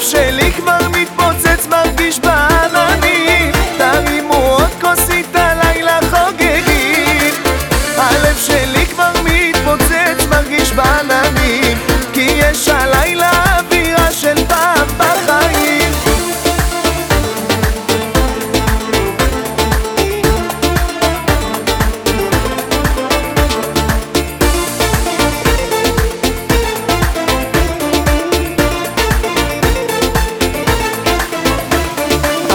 שלי כבר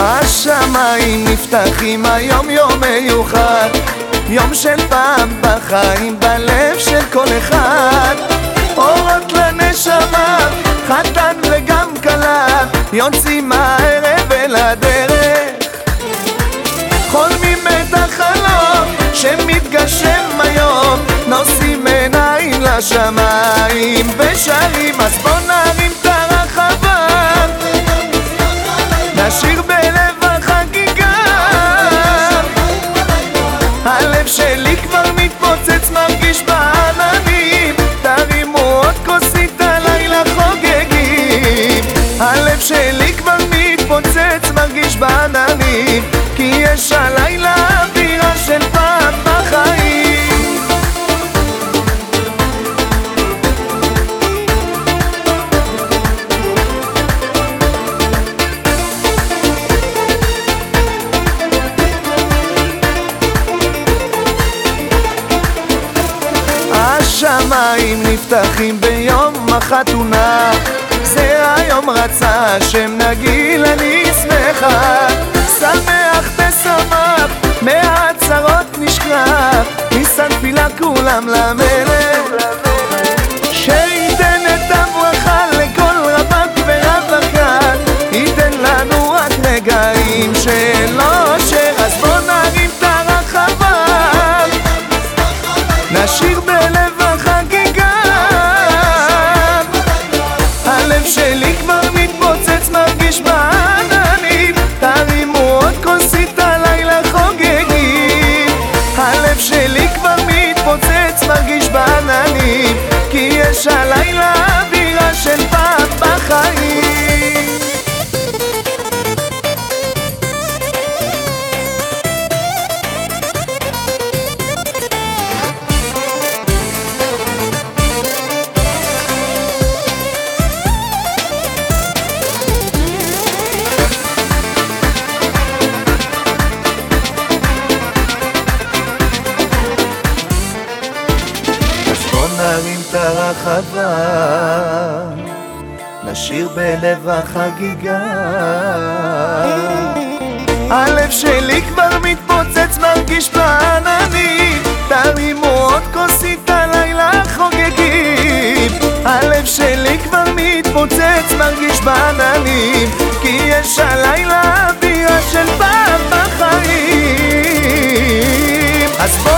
השמיים נפתחים היום יום מיוחד. יום של פעם בחיים בלב של כל אחד. אורות לנשמה, חתן וגם כלה. יוצאים הערב אל הדרך. חולמים את החלום שמתגשם היום. נושאים עיניים לשמיים ושרים אז בוא נרים יש הלילה אווירה של פעם בחיים. השמיים נפתחים ביום החתונה זה היום רצה השם נגיל אני שמחה כולם למלך. שייתן את הברכה לכל רווק ורווקה ייתן לנו רק רגעים של אושר אז בוא נרים את הרחבה. נשאיר בלב הרחבה, נשאיר בלב החגיגה. הלב שלי כבר מתפוצץ, מרגיש בעננים, תרימו עוד כוסית הלילה חוגגים. הלב שלי כבר מתפוצץ, מרגיש בעננים, כי יש הלילה אווירה של פעם בחיים. אז בוא